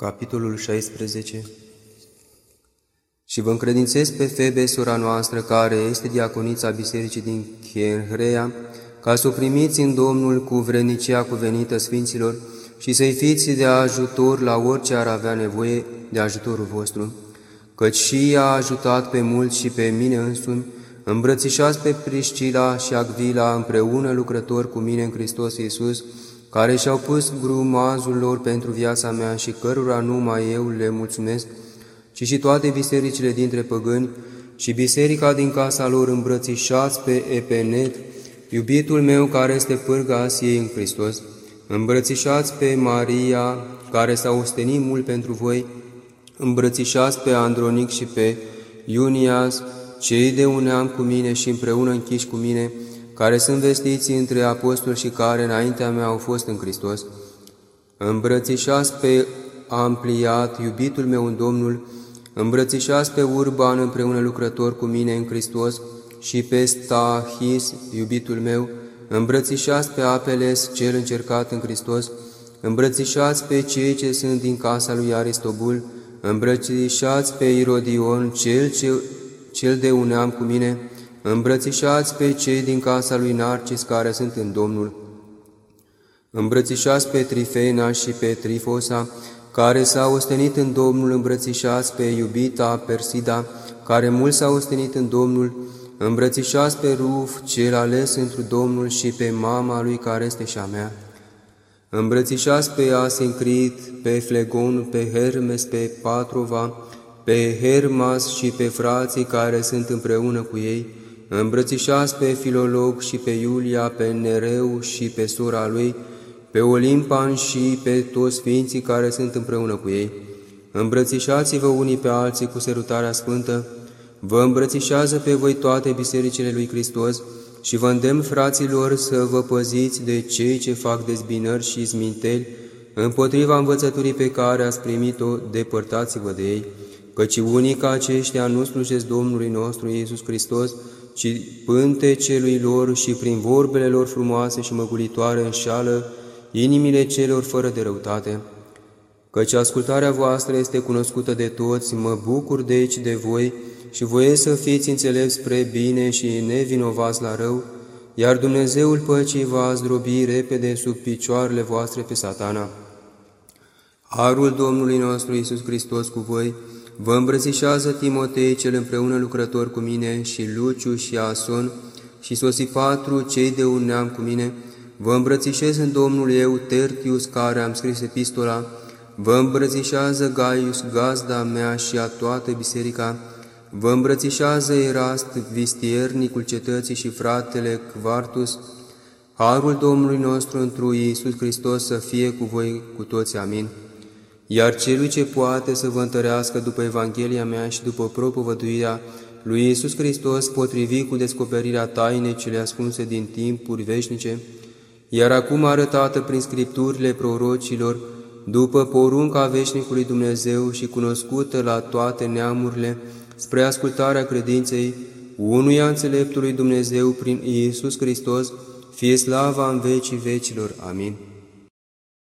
Capitolul 16 Și vă încredințez pe Febe, sora noastră, care este diaconița bisericii din Chienhrea, ca să o primiți în Domnul cu vrenicia cuvenită Sfinților și să-i fiți de ajutor la orice ar avea nevoie de ajutorul vostru, căci și ea a ajutat pe mulți și pe mine însumi, îmbrățișați pe Priscila și Agvila împreună lucrători cu mine în Hristos Iisus, care și-au pus grumazul lor pentru viața mea și cărora numai eu le mulțumesc, ci și toate bisericile dintre păgâni și biserica din casa lor îmbrățișați pe Epenet, iubitul meu care este pârga Asiei în Hristos, îmbrățișați pe Maria, care s-a ostenit mult pentru voi, îmbrățișați pe Andronic și pe Iunias, cei de un neam cu mine și împreună închiși cu mine, care sunt vestiți între apostoli și care înaintea mea au fost în Hristos, îmbrățișați pe Ampliat, iubitul meu în Domnul, îmbrățișați pe Urban împreună lucrător cu mine în Hristos și pe Stahis, iubitul meu, îmbrățișați pe Apeles, cel încercat în Hristos, îmbrățișați pe cei ce sunt din casa lui Aristobul, îmbrățișați pe Irodion, cel, ce, cel de uneam cu mine, Îmbrățișați pe cei din casa lui Narcis care sunt în Domnul. Îmbrățișați pe Trifena și pe Trifosa, care s-au ostenit în Domnul, îmbrățișați pe iubita Persida, care mult s-au ostenit în Domnul, îmbrățișați pe Ruf, cel ales într Domnul, și pe mama lui care este și a mea. Îmbrățișați pe Asincrit, pe Flegon, pe Hermes, pe Patrova, pe Hermas și pe frații care sunt împreună cu ei, îmbrățișați pe Filolog și pe Iulia, pe Nereu și pe sora lui, pe Olimpan și pe toți sfinții care sunt împreună cu ei. Îmbrățișați-vă unii pe alții cu sărutarea sfântă, vă îmbrățișează pe voi toate bisericile lui Hristos și vă îndemn fraților să vă păziți de cei ce fac dezbinări și zminteli, împotriva învățăturii pe care ați primit-o, depărtați-vă de ei, căci unii ca aceștia nu slujesc Domnului nostru Iisus Hristos, ci pântecelui lor și prin vorbele lor frumoase și măgulitoare înșală inimile celor fără de răutate. Căci ascultarea voastră este cunoscută de toți, mă bucur deci de voi și voiesc să fiți înțelepți spre bine și nevinovați la rău, iar Dumnezeul păcii va zdrobi repede sub picioarele voastre pe satana. Harul Domnului nostru Iisus Hristos cu voi, Vă îmbrățișează Timotei, cel împreună lucrător cu mine, și Luciu și Ason, și Sosipatru, cei de un neam cu mine. Vă îmbrățișez în Domnul eu, Tertius, care am scris epistola. Vă îmbrățișează Gaius, gazda mea și a toată biserica. Vă îmbrățișează Erast, vistiernicul cetății și fratele Quartus. Harul Domnului nostru întru Iisus Hristos să fie cu voi cu toți. Amin. Iar celui ce poate să vă întărească după Evanghelia mea și după propovăduirea lui Iisus Hristos, potrivit cu descoperirea tainei cele ascunse din timpuri veșnice, iar acum arătată prin scripturile prorocilor, după porunca veșnicului Dumnezeu și cunoscută la toate neamurile, spre ascultarea credinței, unuia înțeleptului Dumnezeu prin Iisus Hristos, fie slava în vecii vecilor. Amin.